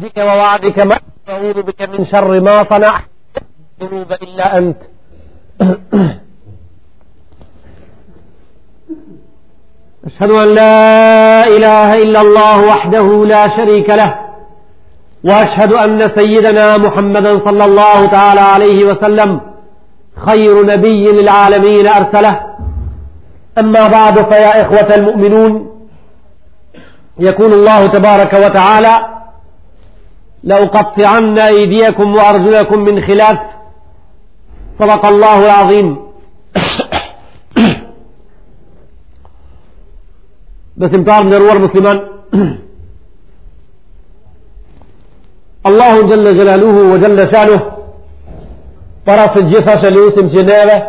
ذك ووعدك مأ أعوذ بك من شر ما صنعت ذنوب إلا أنت أشهد أن لا إله إلا الله وحده لا شريك له وأشهد أن سيدنا محمدا صلى الله تعالى عليه وسلم خير نبي للعالمين أرسله أما بعد فيا إخوة المؤمنون يكون الله تبارك وتعالى لأقطعن أيديكم وأرجلكم من خلاف صدق الله العظيم بس امتار من الروى المسلمان الله جل جلاله وجل شانه فرس الجثة شلوس امتناوه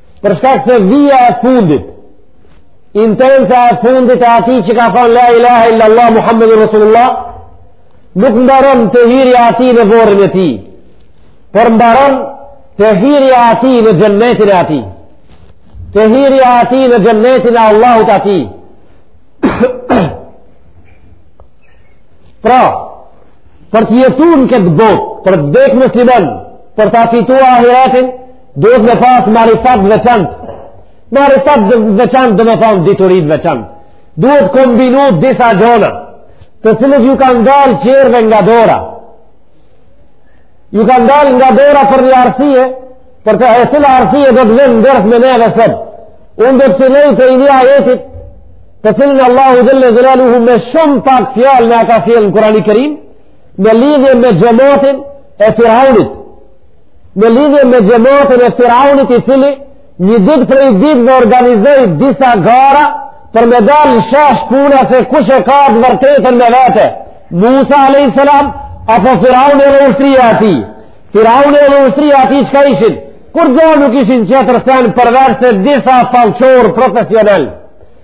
Për shkak se vija e fundit, intensa e fundit e atij që ka thonë La ilaha illa Allah Muhammedur Rasulullah, nuk mbaron te hyrja e tij në vorrin e tij, por mbaron te hyrja e tij në xhennetin e tij, te hyrja e tij në xhennetin e Allahut të tij. pra, për të jetu në këtë botë, për të vdekë musliman, për ta fitu ahiretin, Duhet me pas marifet të veçantë. Marifet të veçantë do me thonë dituri të veçantë. Duhet kombinu disa gjona, të cilët ju kanë dalë njerëzve nga dora. Ju kanë dalë nga dora për një arsye, për të cilën arsye do të vëmë në ders me neve sot. Unë do të filloj prej një ajetit, të cilin Allahu xhelle xhelaluhu me shumë pak fjalë na e ka sjellë në Kurani Kerim, në lidhje me xhematin e firaunit, Në lidhje me xhematin e firaunit i cili, një ditë prej ditëve organizoi disa gara për me dalë në shesh puna se kush e ka të vërtetën me vete. Musa a.s. apo firauni dhe ushtria e tij. Firauni dhe ushtria e tij çka ishin? Kurgjo nuk ishin qetër sen përveç se disa fallxhorë profesionalë.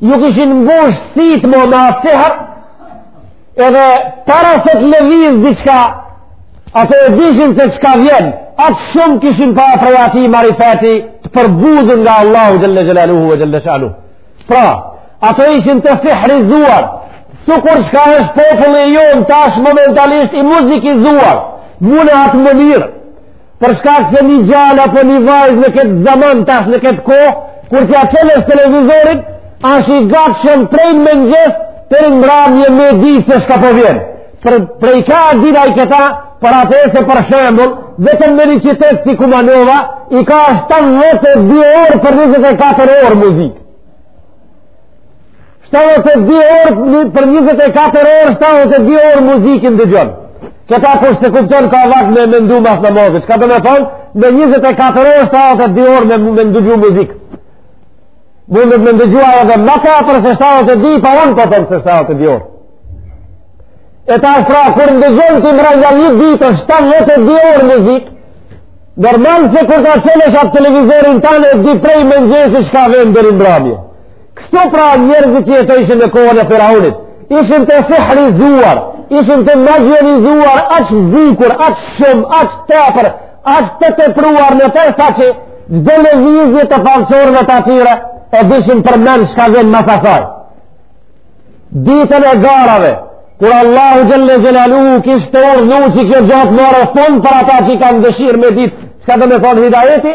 Ju kishin mbush sytë më me atë sihër, edhe para se të lëvizë diçka, ato e dishin se çka vjen, aq shumë kishin pa prej atij marifeti të përbuzur nga Allahu xhelle xhelaluhu ve xhelle shanuhu. Pra, ato ishin të sihrizuar, sikur çka është populli jonë tash momentalisht i muzikizuar, mu në atë mënyrë, Për shkak se një djalë apo një vajzë në këtë zaman tash në këtë kohë, kur t'ja çelësh televizorin, ashtë i gatshëm prej mëngjes deri mbrëmje me ditë se çka po vjen. Prej ka e din ai këta për atë se për shembull, vetëm në një qytet si Kumanova, i ka 72 orë për 24 orë muzikë. 72 orë për 24 orë 72 orë muzikë ndëgjon këta kush s'e kupton ka vakt me mendu mas namazit çka do me thonë me 24 orë 72 orë me ndëgju muzikë mundet me ndëgju edhe ma tepër se 72 po unë po thom se 72 orë e ta është pra kur ndëgjon mrenda një ditë 72 orë muzikë normal se kur ta çel atë televizorin tane e di prej mëngjes se çka vjen deri në mbramje Kështu pra njerëzit që jetojshin në kohën e Firaunit, ishin të sihrizuar, ishin të magjionizuar, aq zikur, aq shumë, aq tepër, aq të tepruar në të sa që çdo lëvizje të fallxhorëve të atyre e dishin përmendsh çka vjen mas asaj. Ditën e garave, kur Allahu xhelle xhelalu kishte urdhnu që kjo gja të merr fund për ata që kanë dëshirë me ditë, çka do me thonë hidajeti?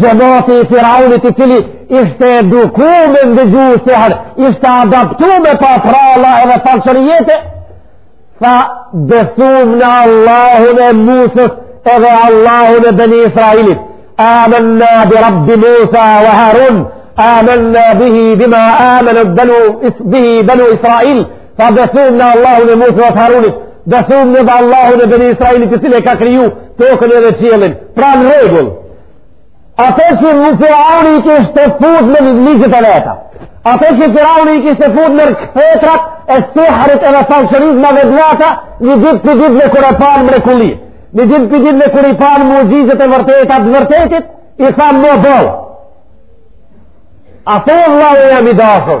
Xhemati i Firaunit i cili ishte eduku me ndëgju sihër, ishte adaptu me pa prralla edhe fallxhorije, tha besum në Allahun e Musës edhe Allahun e Beni Israelit. Amenna bi Rabbi Musa wa Harun, amenna bihi bima amene bihi benu Israel, Tha besum në Allahun e Musës dhe Harunit, besum në Allahun e Bani Israilit, i cili e ka kriju tokën edhe qiellin. Pra në rregull. Ata që Firauni i kishte fut në ligjet e veta. Ata që Firauni i kishte fut në kthetrat e sihrit e fallxhorizmave dhe dhata, një ditë prej ditëve kur e panë mrekullinë. Një ditë prej ditëve kur i panë muxhizet e vërteta, të vërtetën, i thanë më boll. A thu vllau jem i dashur,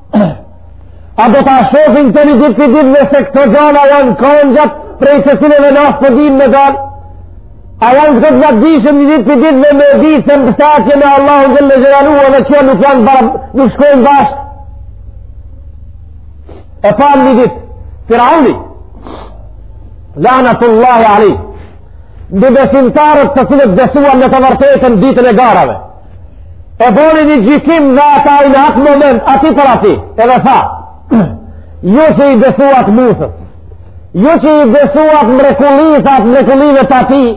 A do ta shofin këta një ditë prej dite edhe se këto gjana janë konjët prej të cilëve na s'po dimë me dalë? A janë këta të gatshëm një ditë prej dite edhe me ditë se mbështetje me Allahu xhel-le xhelaluhu edhe kjo nuk janë barë, nuk shkojnë bashkë? E pa një ditë, Firauni, lanetullahi alejhi, mbi besimtarët të cilët besuan në të vërtetën ditën e garave, e boni një gjykim mbi ta ai në atë moment, aty për aty, edhe tha, ju që i besuat Musës, ju që i besuat mrekullisë at, mrekullive të atij,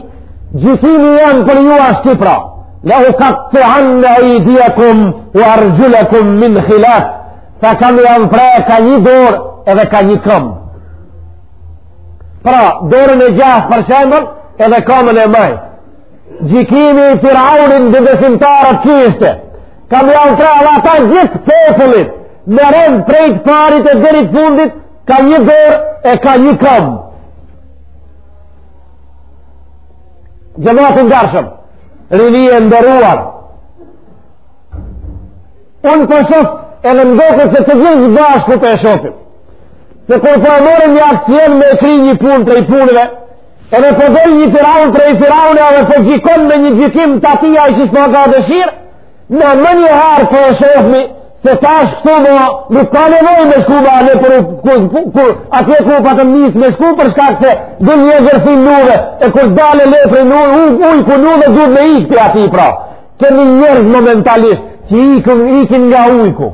gjykimi jem për ju asht pra, le ukattianne ejdijekum ue erxhulekum min hilaf, tha kam me jau pre, ka një dorë edhe ka një këmë. Pra, dorën e djathtë për shembull, edhe kamën e majtë. Gjykimi i Firaunit mbi besimtarët ishte, kam me jau pre tha ata gjithë popullit, me rend prej të parit e deri t'fundit, ka një dorë e ka një këmë. Xhemat i ndershëm, rini e nderuar, unë po e shof edhe më doket se të gjithë s'bashku po e shofim, se kur po e morrim një aksion me kry një punë prej punëve, Edhe po del një firaun prej firaunëve edhe po gjykon me një gjykim të atij ai qysh po ka dëshirë, në menjëherë po e shofim, se tash këtu mo nuk ka nevojë me shku ma nëpër ku, atje ku patëm nis me shku për shkak se dol një tersi n'udhë, e kur dalë lepri n'udhë, u, ujku n'udhë duhet me ikë prej atij pra. Kemi njerëz momentalisht që ikën, ikën nga ujku,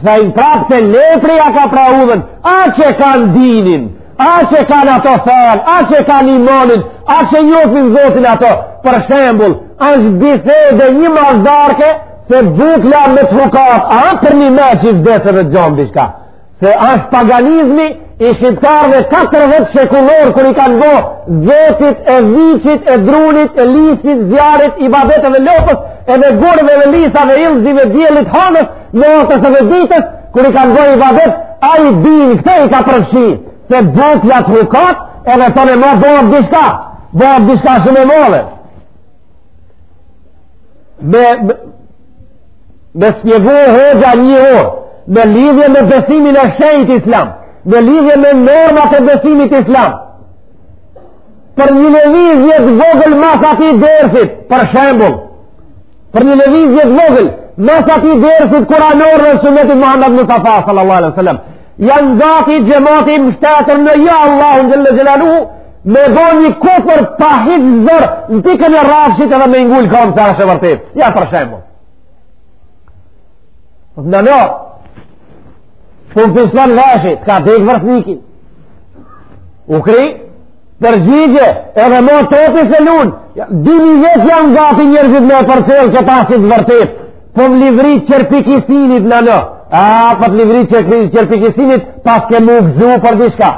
Kthehen prapë se lepri jau ka pre udhën, aq e kanë dinin, aq e kanë ata fenë, aq e kanë imanin, aq e njofin Zotin ata, për shembull, është bisedë një mazdarke, se bukla me të hukat, a përnjime që vdes e t'gjon diçka, se është paganizmi, I shqiptarve 14 shekullor kur i kanë bo zotit e viçit e drunit e lisit zjarrit ibadet edhe lopës edhe gurëve edhe lisave yllzive diellit hanës natës edhe ditës kur i kanë bo ibadet a i din këto i ka përfshi se botja të hukat edhe thonë e ma bon diçka bon diçka shumë e madhe me, me me spjegu hoxha një orë, në lidhje me besimin e shenjtë islam, në lidhje me normat e besimit islam, për një lëvizje të vogël mas atij dersit, për shembull, për një lëvizje të vogël, mas atij dersit Kuranor edhe sunetit Muhammed Mustafa sallallahu alaihi sallam, janë gati xhemati mështetur në ja Allahun xhele xhelaluhu, Me bo një kufër pa hiç zor, në dikën e rafshit edhe me ngul kamë se asht e vërtetë. Ja për shembull. Nanë, po më fishllon veshi, të ka dekë vërsniki. U kri, përgjigje, edhe ma thotë se lunë. Ja, dini vetë janë gati njërëzit me e përcjell këta si të vërtetë. Po më livrit qerpiki i synit nanë. A, po të livrit qerpiki i synit, paske m'u gëzu për diçka.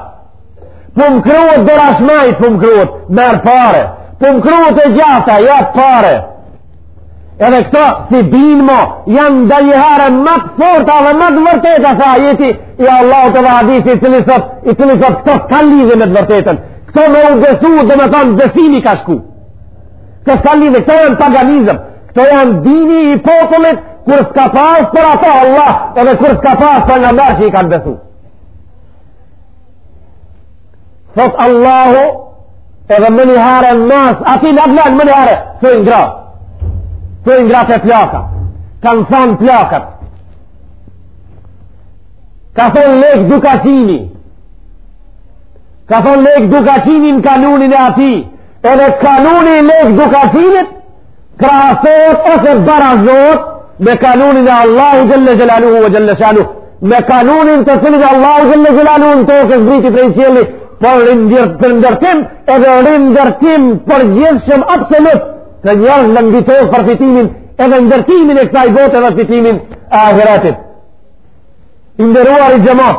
Po më kruhet dora e majtë, po më kruhet, merr pare. Po më kruhet e djathta, ja pare. Edhe këto, si din mo, janë ndonjëherë ma të forta dhe ma të vërteta, se ajeti i Allahut edhe hadithi i cili sot, i cili sot këto s'ka lidhje me të vërtetën. Këto me u besu domethonë besimi ka shku. Këto s'ka lidhje, këto janë paganizëm. Këto janë dini i popullit kur s'ka pas për ata Allah edhe kur s'ka pas pejgamber që i kanë besu. Thot Allahu edhe menjëherë mas atij na dalin menjëherë, se i ngratë, se i ngratë plaka, kanë thanë plakat, ka thanë Lekë Dukagjini, ka thanë Lekë Dukagjini në kanunin e tij, edhe kanuni i Lekë Dukagjinit, krahasohet ose barazohet me kanunin e Allahut Xhele Xhelaluhu e Xhele Shanuhu me kanunin të cilin Allahu Xhele Xhelaluhu në tokë zbriti prej qielli për rindir, për ndërtim edhe rindertim përgjithshëm absolut të njerëzve mbi tokë për fitimin edhe ndërtimin e kësaj bote dhe fitimin e ahiretit. I nderuari xhemat,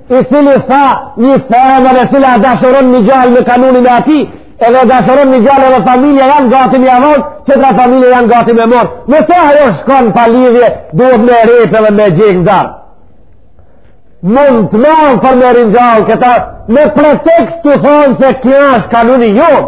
i cili tha një femër e cila dashuron një djalë me kanunin e tij, edhe dashuron një djalë edhe familja janë gati me e dhon, tjetra familje janë gati me e marr. Nëse ajo shkon pa lidhje, duhet me e rjep edhe me gjekë zarë. Mund të mërë për me ringjallë këta, me pretekst tu thonë se kjo është kanuni jonë,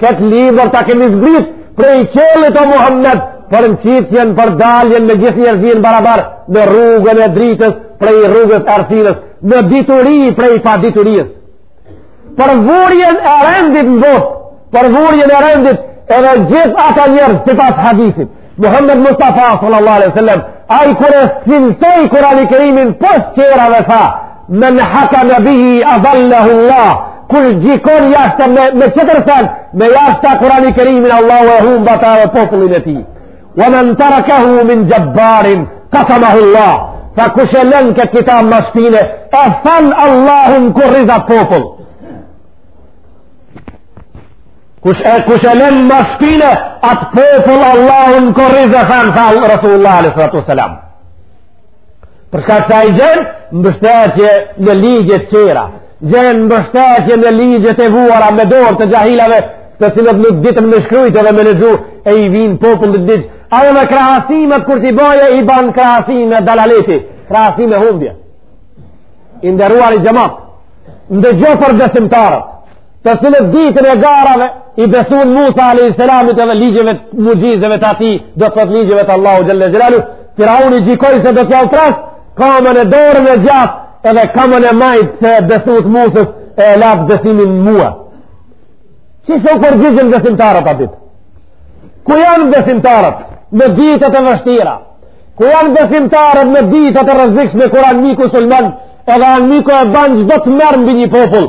Këtë libër ta kemi zbrit prej qiellit o Muhammed për nxitjen, për daljen me gjithë njerëzin barabar në rrugën e dritës prej rrugës errsinës, në dituri prej paditurijes. Për vurjen e rendit në botë, për vurjen e rendit edhe gjithë ata njerëz sipas hadithit, Muhammed Mustafa sallallahu alaihi wasallam ai kur e cilësoi Kurani Kerimin pas çerave tha men hakama bihi adallahu Allah kush gjikon jashtë me, me çetër sen me jashtë Kurani Kerimit Allahu e humb ata e popullin e tij wa men tarakahu min gjabbarin kasamahu Allah fa kush e lën këtë kitab mas shpine e thyen Allahu n'kurriz at popull Kush e kush e lën mas shpine, atë popull Allahu n'kurriz e thyen tha Rasulullah alejhi salatu wasallam. Për shkak se ai gjen mbështetje në ligje çjera, gjen mbështetje në ligje të vuara me dorë të xahilave, të cilët nuk ditën me shkrujtë dhe me lexu e i vin popullit ligj. Ai në krahasimet kur t'i baje i ban krahasime dalaleti, krahasime humbje. I nderuari xhemat. Ndëgjo për besimtarët. të cilët ditën e garave i besun Musa a.s. edhe ligjeve të muxhizeve të atij do të thot ligjeve të Allahu Xhelle Xhelaluhu Firauni gjikoj se do t'jau pres kamën e dorën e djathtë edhe kamën e majtë se i besut Musës e e latë besimin mua qysh u përgjigjen besimtarët atij ku janë besimtarët në ditët e vështira ku janë besimtarët në ditët e rrezikshme kur anmiku sulmon edhe anmiku e ban çdo tmerr mbi një popull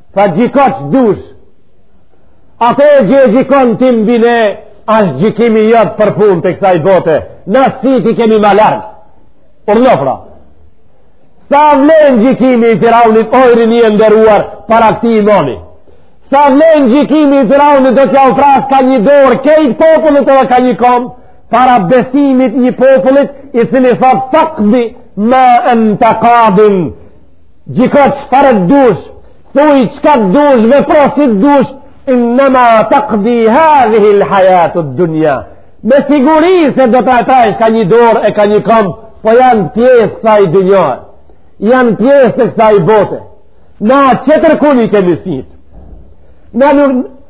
Tha gjiko ç't'dush. Ate që e gjikon ti mbi ne, është gjikimi jot për punë të kësaj bote. Na syt i kemi ma larg. Urdhno pra. Sa vlen gjikimi i Firaunit oj rini e nderuar para këtij imani. Sa vlen gjikimi i Firaunit do t'jau pres ka një dorë kejt popullit edhe ka një kom para besimit një popullit i cili thot fakdi ma ente kadin Gjiko çfarë t'dush, thuj çka t'dush, vepro si t'dush, innama taqdi hadhihi alhayat ad-dunya. Me siguri se do ta presh ka një dorë e ka një këmbë, po janë pjesë të kësaj dynje. Janë pjesë të kësaj bote. Na çetërkun i kemi syt. Na nuk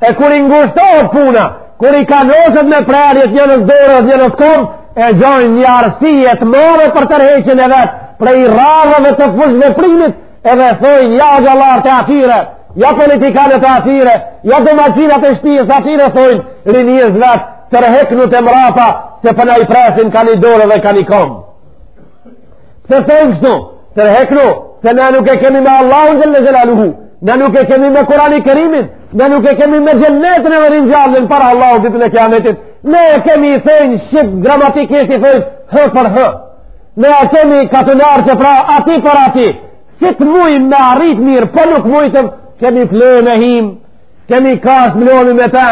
E kur i ngushtohet puna, kur i kanoset me prerjet njënës dorë dhe njënës komë, e gjejnë një arsye të madhe për tërheqjen e vet, prej radhëve të fushëveprimit, edhe thojnë ja agallarët e atyre, ja politikanët e atyre, ja domacinat e shpijës atyre, thojnë rinisë vet, tërhiqnu te mrapa, se po na i presin ka një dorë dhe ka një komë. Pse thonë kështu? Tërheknu, se ne nuk e kemi me Allahun xhel-le xhelaluhu, ne nuk e kemi me Kurani Kerimin, ne nuk e kemi me xhennetin edhe ringjalljen para Allahut ditën e kijametit. Ne e kemi i thejnë shqip gramatikisht i thejnë hë për hë. Ne e kemi katunarçe pra aty për aty. Si të mujmë me arrit mirë, po nuk mujtëm, kemi pleme, himë, kemi kashtë, mlohmi me ta,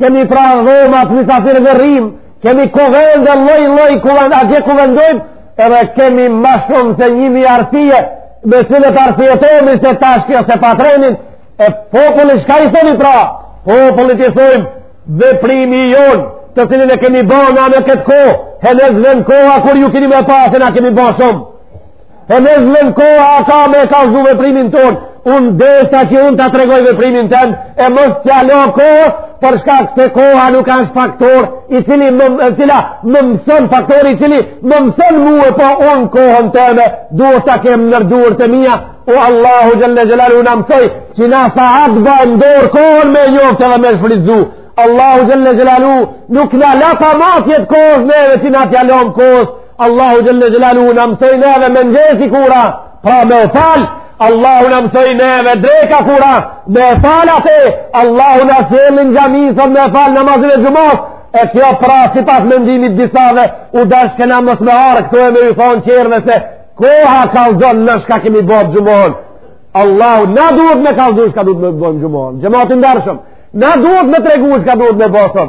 kemi pra dhoma të mysafirve rrimë, kemi kuvende lloj-lloj, kuvende, atje kuvendojmë, edhe kemi ma shumë se njimijë arsye, me cilat arsyetohmi se tash kjo s'e pat renin, e popullit çka i thomi pra, popullit i thojmë, veprimi jonë, të cilin e kemi ba na në këtë kohë, e nëse vjen koha kur ju keni me pa se na kemi ba shumë, Po nëse vjen koha a ka me kallxu veprimin tonë, unë deshta që unë ta tregoj veprimin tem, e mos t'ia lo kohës, për çka, pse koha nuk asht faktor, i cili më, e cila më mëson, faktor i cili më mëson mue, po unë kohën teme duhet ta kem nër duart e mija, o Allahu xhel-le xhelaluhu na mësoi, që na sahat bajmë n'dorë kohën me njoftë edhe me shfrytëzu, Allahu xhel-le xhelaluhu nuk na la matjet kohës neve që na t'ia lomë kohës, Allahu xhel-le xhelaluhu na mësoi neve mëngjesi kur a, pra me u falë, Allahu na mësoi neve dreka kur a, me u falë ate, Allahu na sjell në xhami sot me u falë namazin e xhumasë, e kjo pra sipas mendimit disave, u dashke na mos me ardhë këtu e me ju thonë tjerëve se, koha kallzon na çka kemi bërë xhumanë, Allahu na duhet me kallzu çka duhet me bërë xhumanë, xhemat i ndershëm, na duhet me tregu çka duhet me bërë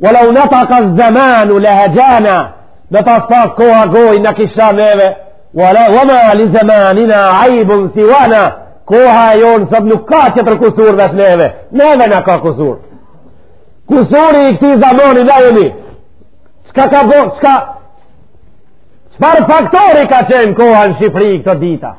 We lau nataka zemanu le hexhana, me pas pas koha gojë na kish sha neve, we ma li zemanina ajbun siwana, koha e jonë sot nuk ka tjetër kusur veç neve, neve na ka kusur. Kusuri i këtij zamani na jemi, çka ka bo, çka, çfar faktori ka qenë koha në Shqipëri këto dita?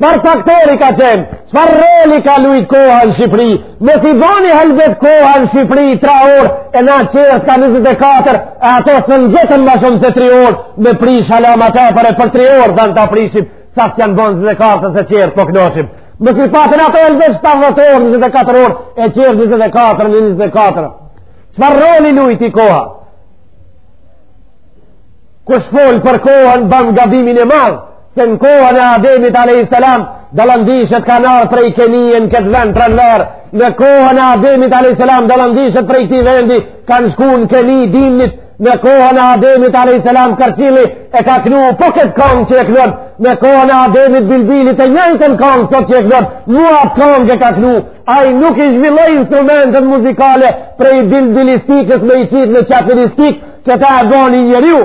Çfar faktori ka qenë? Çfar roli ka lujt koha në Shqipëri? Mos i boni helbet koha në Shqipëri tre orë, e na tjerët ka 24, e ata s'i gjetën ma shumë se 3 orë, me prish hala ma tepër, e për 3 orë, dhe na ta prishim, sa s'janë bënë 24 e tjerët po kënoshim. Mos i patën ata helbet 70 orë, 24 orë, e tjerët 24, 24. Çfar roli lujti koha? Kush fol për kohën ban gabimin e madh, se në kohën e Ademit alayhis salam dallëndyshet kanë ardh prej Kenie në këtë vend pranverë. Në kohën e Ademit alayhis salam dallëndyshet prej këtij vendi kanë shku në Keni dimnit. Në kohën e Ademit alayhis salam karcilli e ka knu po këtë kangë që e knon. Në kohën e Ademit bilbili të njëjtën kangë sot që e knon. Njat kangë e ka knu. Ai nuk i zhvilloi instrumentet muzikale prej bilbilistikës me i qitë në qafiristikë Këta e bon njeriu,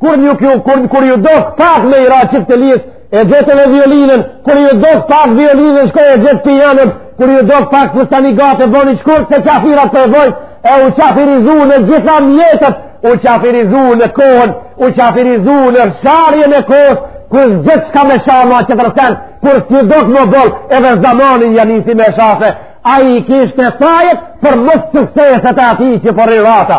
kur një kjo, kur, kur ju do pak me i ra qëtë të lijës, e gjet violinën, kur ju do pak violinën, shkoi e gjet pianon, kur ju do pak për stani gate, boni sikurse qafirat e bojn, e u qafirizu në gjitha mjetet, u qafirizu në kohën, u qafirizu në sharje në kohën, kur gjithçka me shama që të rësen, kur s'ju do të më bolë, edhe zamanin ja nisi me sha, ai kishte për mossukseset e tij që për po i rata.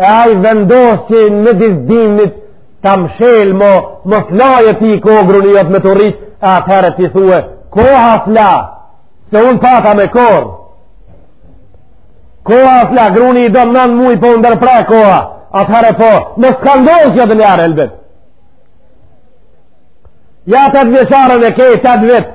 e ai vendosi midis dimnit të mshel mo mos fol ti ka gruni jot me t'u rrit e atëherë t'i thue koha s'la se unë pata me korr koha s'la gruni i do nan muj po e ndërpret koha atëherë po në skandohë kjo dhe ajo helbet ja tetëvjeçaren e ke tetë vjet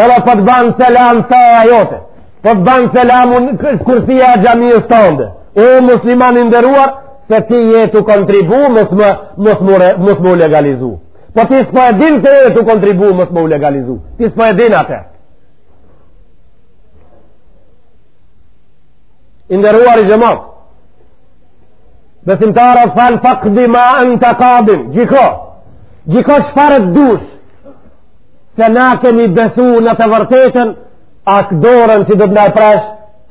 Edhe po të ban selam të e ajo, po të ban selam unë kryesia e xhamisë tande, o musliman i nderuar, se ti je tu kontribu, mos me u legalizu. Po ti s'po e din ti je tu kontribu, mos me u legalizu. Ti s'po e din atë. I nderuari xhemat. Besimtarë a thanë fakdi ma anta kadin. Gjyko. Gjyko çfarë të dush. se na kemi besu në të vërtetën atë dorën që do të na e presh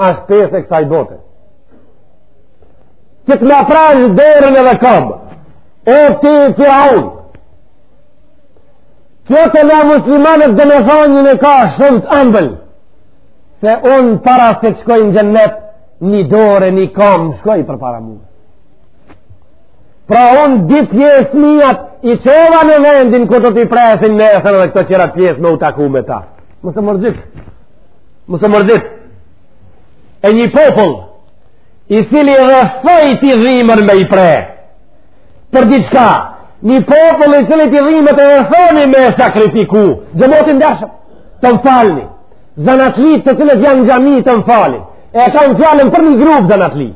asht pjesë e kësaj bote ti të na presh dorën edhe kambën o ti Firaun kjo te na muslimanët domethanien e ka shumë të ambël se unë para se të shkoj n'xhennet një dorë e një kamb shkojnë përpara mu Pra unë dy pjesët e mijat i çova në vendin ku do t'i presin nesër dhe këto tjerat pjesë me u taku me ta. Mos u mërzit. Mos u mërzit. E një popull i cili edhe thoi t'i dhimet me i pre. Për diçka, një popull i cili t'i dhimet edhe thoni me sakrifiku. Xhemat i ndershëm, të më falni. Zanatlitë të cilët janë n'xhami të më falin. E kam fjalën për një grup zanatli.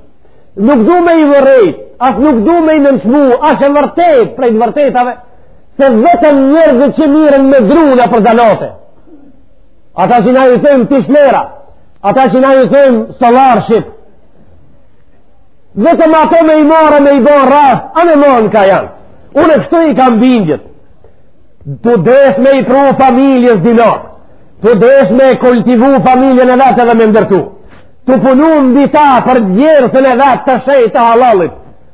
nuk du me i urrejt, as nuk du me i nënçmu, asht e vërtetë, prej të vërtetave, se vetëm njerëzit që merren me druna për zanate. Ata që na ju thojmë tishlera, ata që na ju thojmë stolar shqip, vetëm ato me i marrë, me i bo rast, ane mbanë kah janë. Unë kështu i kam bindjet, të desin me i pru familjes dinar, të desin me kultivu familjen e vet edhe me ndërtu. tu punu mbi ta për djersën e vet të shejtë të hallallit.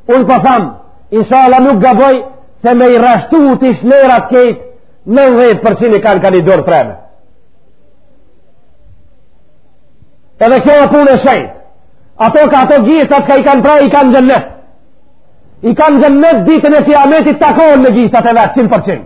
Unë po tham, inshallah nuk gaboj se me i rreshtu tishlerat krejt, 90% i kanë ka ni dorë t'preme. Edhe kjo a punë e shejtë. Ato ka ato gishta çka i kanë pre, i kanë n'xhenet. I kanë n'xhenet ditën e kijametit takohen me gishtat e vet, 100%.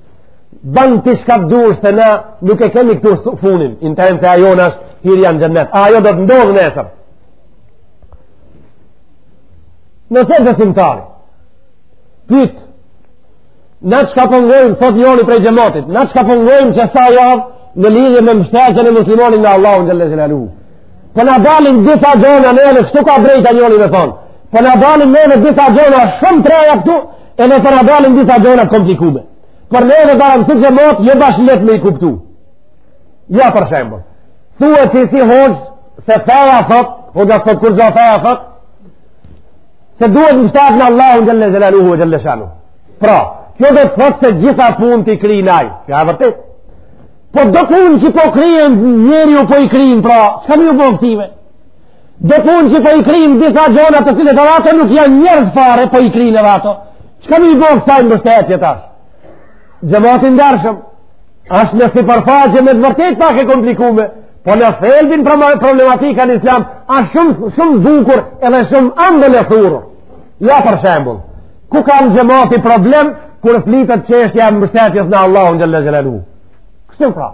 ban ti çka të dush se na nuk e kemi këtu funin intern se ajo nëse është hyrja në xhenet ajo do të ndodhë nesër nëse besimtari pyt na çka po ngojmë po thot njoni prej xhematit na çka po ngojmë qe sa javë në lidhje me mështetjen e muslimanit nga Allahu xhele xhelaluhu po na dalin disa gjona edhe kështu ka t'drejtë njoni me thonë po na dalin neve disa gjona shumë t'reja këtu Edhe na dalin disa gjona t'komplikume. Për neve barem si xhemat, jo bash lehtë me i kuptu. Ja për shembull. Thue ti si hoxhë, se feja thot, hoxha s'thot kurgjo, feja thot, se duhet m'u mshtet në Allahun xhele xhelaluhu e xhele shanuhu. Pra, kjo do të thot se gjitha punët i kryn ai. Kjo e vërtet. Po do punë që po i kryn njeriu po i kryn, pra, çka me ju bo këtyve? Do punë që po i kryjnë disa gjona të cilat edhe ato nuk janë njerëz fare, po i kryjnë edhe ato. Çka me i bo kësaj mbështetje tash? Xhemat i ndershëm, asht në sipërfaqe me të vërtet pak e komplikume, po në thelbin problematika në islam, asht shumë shum bukur edhe shumë ambël e thurur. Ja për shembull, ku ka xhemati problem kur flitet çështja e mbështetjes në Allahun xhele xhelaluhu. Kështu pra,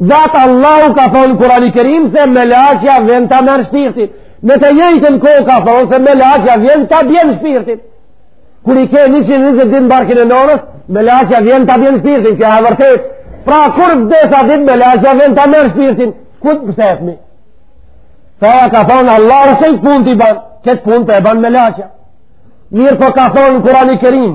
Zatë Allahu ka thonë n'Kurani Kerim se melaqja vjen ta merr shpirtin. Në të njëjtën kohë ka thonë se melaqja vjen ta bjen shpirtin. Kur i ke 120 dit n'barkun e nonës, melaqja vjen ta bjen shpirtin, kjo e vërtet. Pra kur vdes at dit melaqja vjen ta merr shpirtin, ku të mështetemi? Tha ja ka thonë Allahu krejt punët i ban, këtë punë e ban melaqja. Mirëpo ka thonë n'Kurani Kerim,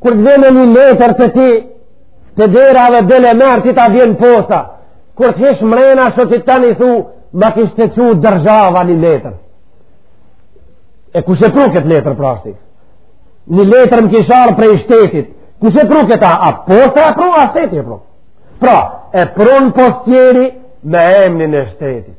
Kur të vjen një letër te ti, te dera dhe del e merr ti ta bjen posta, kur të hish mrena shë ti tani thu, ma kishte çu dërzhava një letër. E kush e pru këtë letër prashti? Një letër më kish ardh prej shtetit, kush e pru këta? A posta e pru, a shteti e pru? Pra, e pruni postieri me emnin e shtetit.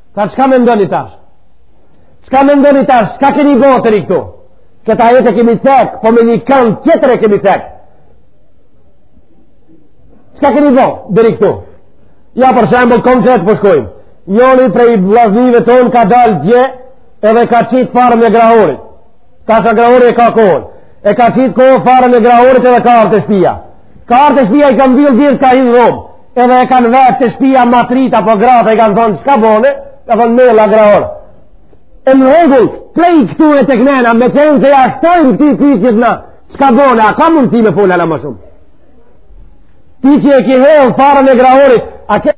Tash qka mendoni tash? Qka mendoni tash? Qka keni bo deri këtu? Këtë ajet e kemi cek, po me një kand tjetër e kemi cek. Qka keni bo deri këtu? Ja, për shembull, kom që e të përshkojmë. Po njoni prej vllaznive tonë ka dalë dje, edhe ka qitë farën e grahorit. Tash grahori e ka kohën. E ka qitë kohë farën e grahorit edhe ka ardh te shpia. Ka ardh te shpia i ka mbyllë dyert ka hi n'dhomë. edhe e kanë vetë te shpia ma t'ritë apo gratë i kanë thonë shka bone ka thonë molla grahor e në rregull prej këtu e të kënena meqenëse ja shtojnë këti ti që të na shka bone a ka mundësi me punu ala ma shumë ti që e ki hedhë farën e grahorit a ke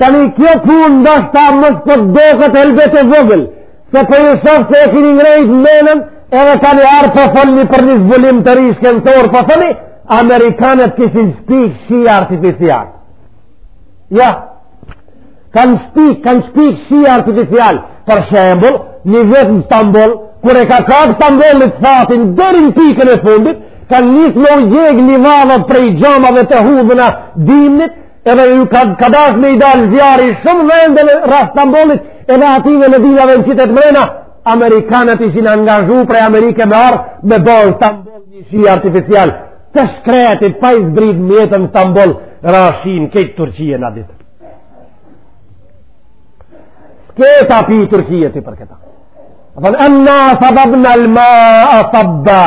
Tani kjo punë ndoshta mos po doket helbet e vogël, se po ju shoh se e keni ngrejt menën edhe tani arë po folni për një zbulim të ri shkencor, po thoni Amerikanët kishin shpik shi artificial. Ja, kanë shpik, kanë shpik shi artificial. Për shembull, një vjet në Stamboll, kur e ka kap Stambollin thatia, deri n'pikën e fundit, kanë nis me u djeg livadhet prej xhamave të hudhna dimnit, edhe ju ka, ka dash me i dalë zjarri shumë vende dhe rrasë Stambollit edhe atyne vilave në qytet mrena Amerikanët ishin angazhu prej Amerike me ardh me ba n'Stamboll një shi artificial të shkretët pa i zbrit mjetet n'Stamboll ra shi n'krejt Turqinë në ditë këta pi Turqie ti për këta dhe enna sababna lma a sabba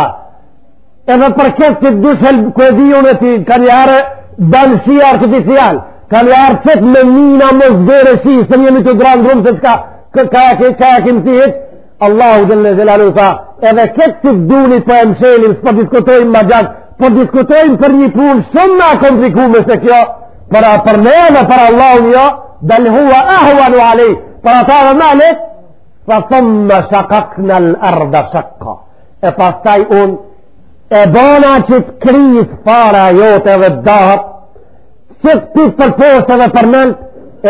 Edhe për këtë që dysel ku e di unë ti ka një arë me ba shi artificial, ka një arë qëtë me mina më zgore si, se një një të dranë drumë se qka, ka ka ka ka ka të hitë, Allahu xhel-le xhelaluhu, edhe këtë që duni po e mshelim, s'po diskutojmë ma gjatë, po diskutojmë për një punë shumë ma komplikume se kjo, për a për ne dhe për Allahun jo, ve huve ehvenu alejh, për Atë ma lehtë, fa thumme shakakna l-arda shakka. e pastaj unë, e bona që të krisë fara jote edhe t'dahet, që të pitë përposhtë dhe për nëndë,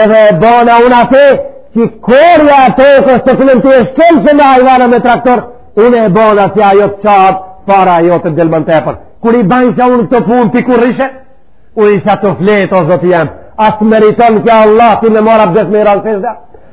edhe e bona unë atë, që korja e tokës të cilën ti e shkelshe me hajvana me traktor, unë e bona që ajo të çahet, fara jote të del në t'epër. Kur i bajsha unë këto punë ti ku rrishe, unë i që tu flejtë o zoti jem, a s'e meriton ky Allah, ti me marrë abdes me i ra n'sexhde,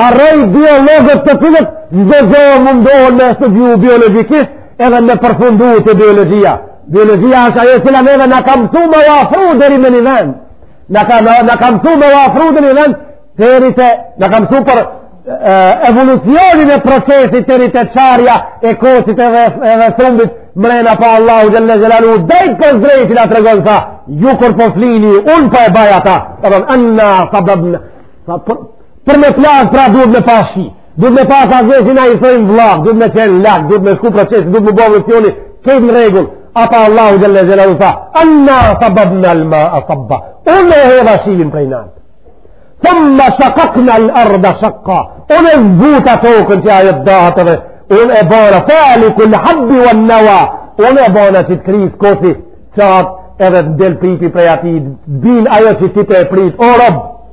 Harroj biologët të cilët çdo gjo mundohen me studiu biologjikisht edhe me përfundu te biologjia. Biologjia është ajo e cila neve na ka msu me u afru deri me një vend. Na ka, na ka msu me u afru deri me një vend, deri te, na ka msu për evolucionin e procesit të rritë e çarja e kocit edhe, edhe thumbit mrena pa Allahu xhel-le xhelaluhu drejtpërsëdrejti na tregon tha ju kur po flini unë pa po e baj atë edhe enna sabebna Për me plas pra duhet me pas shi, duhet me pas lagështi na i themi vlag, duhet me qenë lagt, duhet me shku procesi, duhet me bo evolucioni, krejt në rregull, ama Allahu xhel-le xhelaluhu tha, enna sabebnel mae sabba, unë e hedha shiun prej nalt, thumme shekaknel erda shekka, unë e zbuta tokën që ajo të dahet edhe, unë e bona, falikul habbi ven-neva, unë e bona që të kris koci, çahet edhe të del pipi prej atij, bin ajo që ti tu e prit, o rob,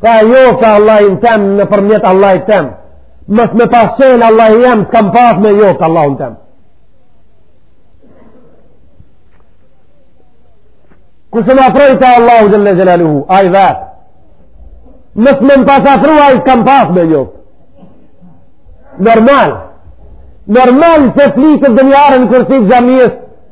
Tha e njofta Allahin tem nëpërmjet Allahit tem. Mos me pas qenë Allahi jem, s'kam pas me njoft Allahin tem. Kush më afroi te Allahu xhel-le xhelaluhu, ai vetë. Mos me më pas afru ai, s'kam pas me njoft. Normal. Normal se flitet dhe një herë n'kursi t'xhamisë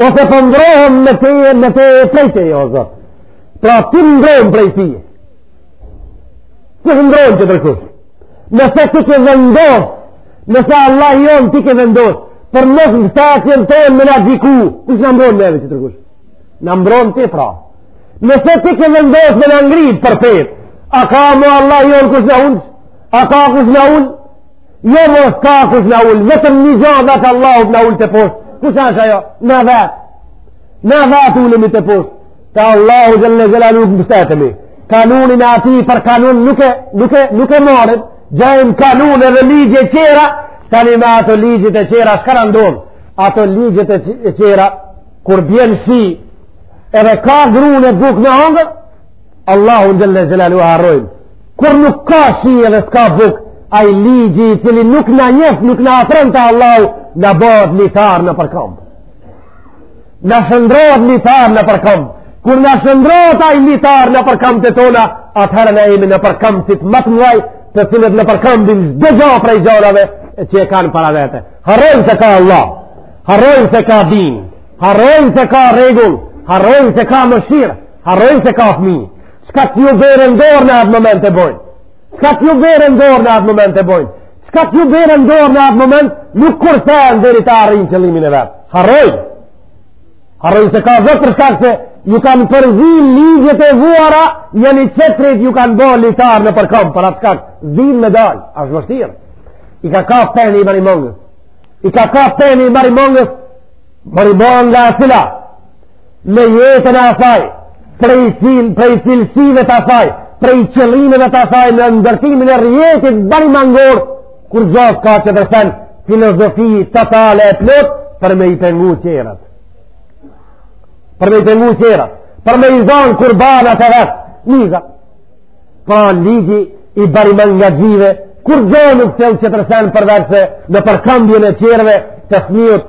ose për po mbrohem me teje, me teje prej teje, o Zot. Pra, ti mbron prej teje. Ti mbron tjetërkush. Nëse ti ke vendos, nëse Allahi jonë ti ke vendos, për nësë në këta që tentojnë me na diku, kush na mbron neve tjetërkush? Na mbron ti, pra. Nëse ti ke vendos me na ngrit përpjetë, a ka mo Allahi jonë kush na ul? A ka kush na ul? Jo mo s'ka kush na ul, vetëm një gjo dhe te Allahu na ul teposhtë. Kush është ajo? Na vetë. Na vetë ulemi teposhtë. Te Allahu xhel-le xhelaluhu s'mbështetemi. Kanunin e atij për kanun nuk e, nuk e, nuk e marrim. Gjajmë kanun edhe ligje tjera, tani me ato ligje të tjera, çka na ndodh? Ato ligje të tjera, kur bjen shi, edhe ka grunë e bukë me hangër, Allahun xhel-le xhelaluhu e harrojmë. Kur nuk ka shi edhe s'ka bukë, ai ligji i cili nuk na njef, nuk na afron te Allahu, na bëhet litar nëpër kom. Na shndërrohet litar nëpër kom. Kur na shndërrohet ai litar nëpër komtë tona, atëherë na jemi nëpërkomsit ma të mdhaj, të cilët nëpërkomin çdo gjo prej gjonave që e kanë para vete. Harrojnë se ka Allah, harrojnë se ka din, harrojnë se ka rregull, harrojnë se ka mëshirë, Harrojnë se ka fmi. Qka t'ju bjerë n'dorë në atë moment e bojnë? Qka t'ju bjerë n'dorë në atë moment e bojnë? Qka t'ju bjerë n'dorë në atë moment nuk kursejnë deri ta arrijnë qëllimin e vet? Harrojnë. Harrojnë se ka Zot për shkak se ju kanë përzi ligjet e vuara, njani qetrit ju kanë bo litarë nëpër komë, për atë shkak, s'dinë me dalë, ashtë vështirë. I ka kap peni i marimongës. I ka kap peni i marimongës, marimongë nga asila. në jetën e asaj, prej cil, prej cilësive të asaj, prej qëllimeve të asaj në ndërtimin e rrjetit marimangor, kurgjo s'ka qetër sen, filozofi totale e plotë për me i pengu qerat. Për me i pengu qerat. Për me i zonë kurbanat e vet. Miza. Pra ligji i marimangaxhive, kurgjo nuk sjell qetër sen përveç se nëpërkambjen e qerve të fmiut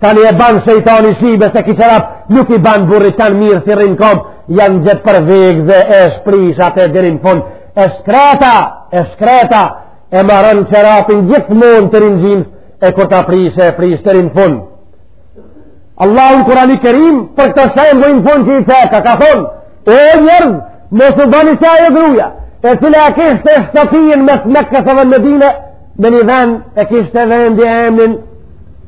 Tani e ban shejtani shybe se ky çerap nuk i ban burrit tan mirë s'i rrin n'komë, ja gjen për vegëze e shprish atë deri në fund. E shkreta, e shkreta e marrë çerapin gjithmonë të ringjim e kur ta prish e prish deri në fund. Allahu në Kurani Kerim për këtë shemb në fund që e ceka, ka thonë, o njerëz, mos u bani si ajo gruaja, e cila e kishte shtëpinë mes Mekës dhe Medinës, në një vend e kishte vendi e emnin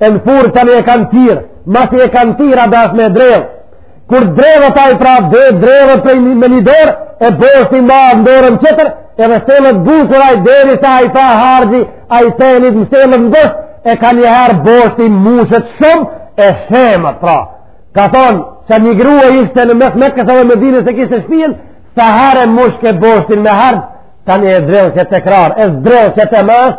e në furkë tani e kanë tirë, masi e kanë tirë ashtë dashtë me dredh, kur dredhet ai prapë dredhet prej një me një dorë, e boshtin e ma në dorën qetër, e dredhet bukur ai derisa ai pra harxhi, ai peni në selët në bosht, e ka një herë boshti mushet shumë, e shemet pra. Ka thonë, që një grua ishte në mes Mekës dhe Medinës e kishte shpijen, sa herë mushke boshtin me harxh, tani e dredhke të krarë, e dredhke të masë,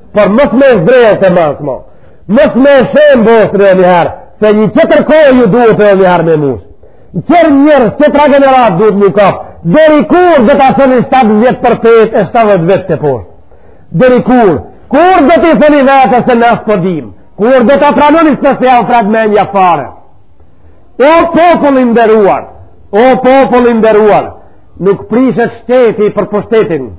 Por mos me zdredh të masë mo. Mos me shemë boshtin edhe njëherë, se një qetër kohë ju duhet edhe njëherë me mush. Qerë njerëz, qetra gjenerata duhet m'u kap, deri kur do ta çoni 7 vjet përpjetë e 7 vjet teposhtë. Deri kur, kur do t'i thoni vetes se na s'po dimë, po kur do ta pranoni se s'jau pret mendja fare. O popull i nderuar, o popull i nderuar, nuk prishet shteti për pushtetin,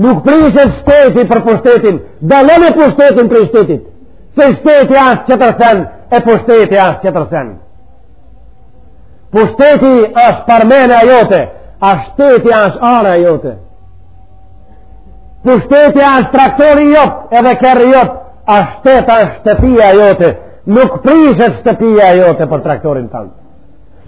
Nuk prishet shteti për pushtetin, dallone pushtetin prej shtetit, se shteti ashtë qetër sen, e pushteti ashtë qetër sen. Pushteti ashtë parmena jote, a shteti ashtë ara jote. Pushteti ashtë traktori jot, edhe kerri jot, a shteti ashtë shtëpia jote, nuk prishet shtëpia jote për traktorin tan.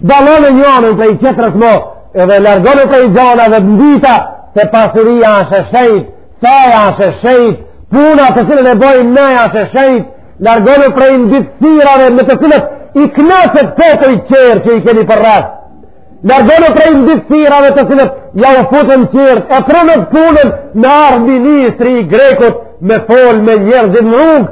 Dallone njënën prej qetrës mo, edhe largone prej gjanave të ndyta, se pasuria asht e shejt, saja asht e shejt, puna të cilën e bojnë ne asht e shejt, largone prej ndytësirave me të cilët i knasët popujt qerë që i keni përreth. Largone prej ndytësirave të cilët ja u futën qerët, e prënët punën na ardh ministri i grekut me folë me njerëzit në rrugë,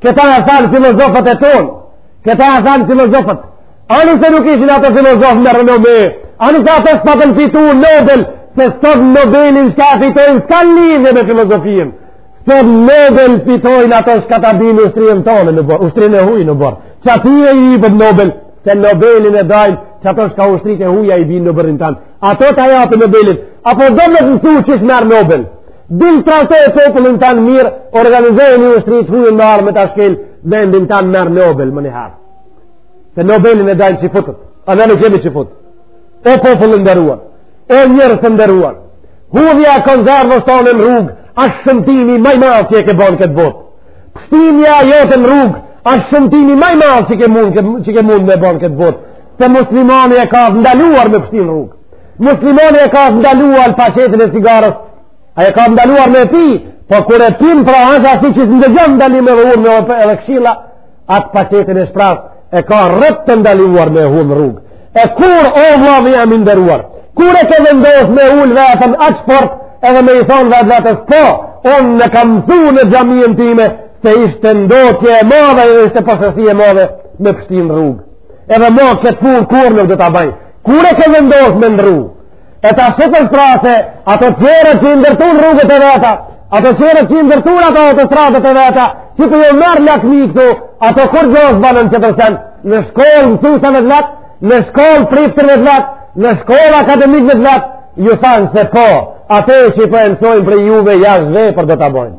Këta e thanë filozofët e tonë, këta e thanë filozofët, ani se nuk ishin ato filozofë me renome, ani se ato s'patën fitu Nobel, se sot Nobelin që e fitojnë, s'ka lidhe me filozofinë, sot Nobel fitojnë ato shka ta binë ushtrinë tonë në oborr, ushtrinë e hujë në oborr, qatij i ipet Nobel, se Nobelin e dajnë qato shka ushtritë e huja i binë në oborrin tanë, Ato ta japin Nobelin. Apo do me të mësu qysh merr Nobel. Dil tradhtoje popullin tand mirë, organizoje një ushtri të huj me ardh me ta shkel vendin tand, merr Nobel, menjëherë. Se Nobelin e dajnë çifutët. A ne nuk jemi çifutë. O popull i nderuar. O njerëz të nderuar. Hudhja e konzervës tonë në rrugë, ashtë shëmtimi ma i madh që e ke bo në këtë botë. Pështyma jote në rrugë, ashtë shëmtimi ma i madh që ke mund, që ke mund me bo në këtë botë. Se muslimani e ka ndaluar me pështy në rrugë. Muslimani e ka ndaluar paqetën e cigares. A e ka ndaluar me pi, po kur e pin pra është asi që s'e ndëgjon ndalim e vëhur me edhe këshilla, atë paqetën e shpraz e ka rreptë të ndaluar me hudh në rrugë. E kur o vllai jem i nderuar, kur e ke vendos me ulë veten aq fort edhe me i thonë vetë vetes, po, unë e kam msu në xhaminë time, se ishte ndotje e madhe, ishte pasësi e madhe me pështy në rrugë. Edhe ma këtë punë kurrë nuk do ta bëj. Kur e ke vendos me ndru? E ta shëtën prase, ato qerët që i ndërtun rrugët e veta, ato qerët që i ndërtun ato autostradat e veta, që po jau merr lakmi këtu, ato kur gjo është banën që tërsen, në shkollë msusave t'vet, në shkollë priftërve t'vet, në shkollë akademikve t'vet, ju thanë se po, ato që i po msojnë prej juve jashtë vepër do ta bojnë.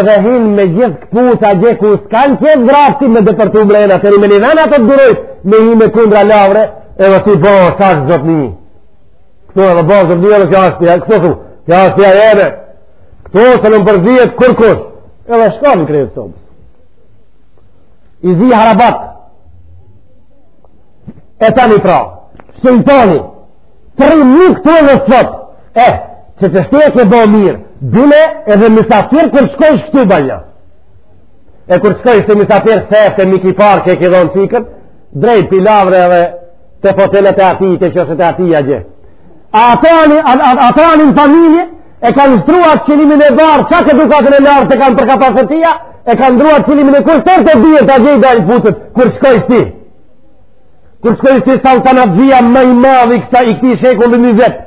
edhe hin me gjithë këpuca gjeku s'kanë qenë gratë me depërtu mrena të rimen i dhena të durojt me hi me kundra lavre edhe ti bo shaka zotni këtu edhe bo zotni edhe kjo është shpia këtu thu kjo është shpia jeme këtu se nuk përzihet kurkush edhe shkon në krejtë sobës i zi harabat e tani pra shejtani Të rrimë një këtu edhe sot, eh, që qështu e ke bo mirë, bile edhe misafir kur shkojsh këtu banja. E kur shkojsh ti misafir sefte te miki parë që e ke dhonë çikën, drejt pilavre dhe te fotelet e ati, te qoshet e ati ja gje. A ato anë në familje, e kanë shtruar qilimin e bardhë, qa këtë dukatën e lartë të kanë për ka pastërtia, e kanë shtruar qilimin e tërë, të të dhjetë të gjejë dalë putët, kur shkojsh ti. Kur shkojsh ti saltanatxhia më i madhi i këti shekulli njëzetë,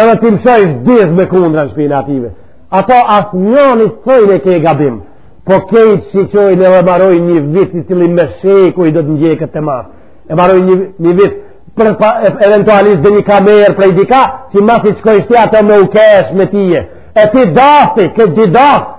edhe ti më shkojsh dhidh me kundra në shpinë atyve. Ato asnjani s'thojnë e ke gabim, po krejt të shiqojnë edhe marojnë një vic i cili me shekuj do të ndjekë te mas. E marojnë një, një vic për pa, e, eventualisht dhe një kamerë prej dika, që masi shkojsh ti ato me u kesh me tije. E ti dahti, këtë di dahti,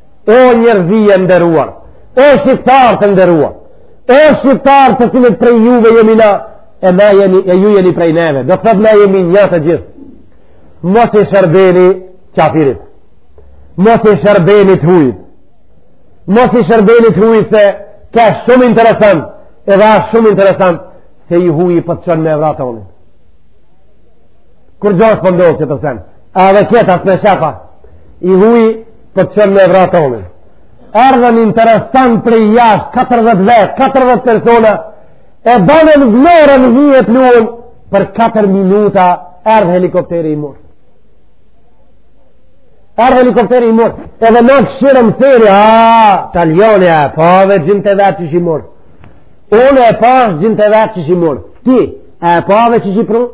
O njerëz të nderuar, o shqiptarë të nderuar, o shqiptarë të cilët prej juve jemi na, e, na jeni, e ju jeni prej neve, do thot na jemi një të gjithë. Mos i shërbeni qafirit, mos i shërbeni të hujit, mos i shërbeni të hujit se ka shumë interesant, edhe asht shumë interesant, se i huji po të çon me vra tonin. Kur gjohës për po ndohë që të sen, a dhe kjetë asë me shefa, i huji, po të çon me vra tonin. Erdhën interesant prej jashtë, 40 vetë, 40 persona, e banën Vlorën hi e pluhun, për 4 minuta erdh helikopteri i mur. Erdh helikopteri i mur, edhe në këshirën të tëri, aaa, taljane, e pave gjint e vet qysh i mur. Unë e pash gjint e vet qysh i mur. Ti, e pave qysh i prunë?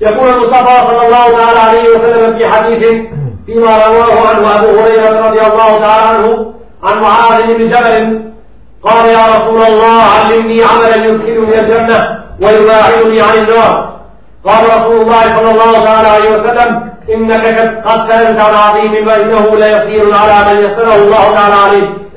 يقول المصطفى صلى الله تعالى عليه وسلم في حديث فيما رواه عنه أبو هريرة رضي الله تعالى عنه عن معاذ بن جبل قال يا رسول الله علمني عملا يدخلني الجنة ويباعدني عن النار قال رسول الله صلى الله تعالى عليه وسلم إنك قد سألت عن عظيم فإنه ليسير على من يسره الله تعالى عليه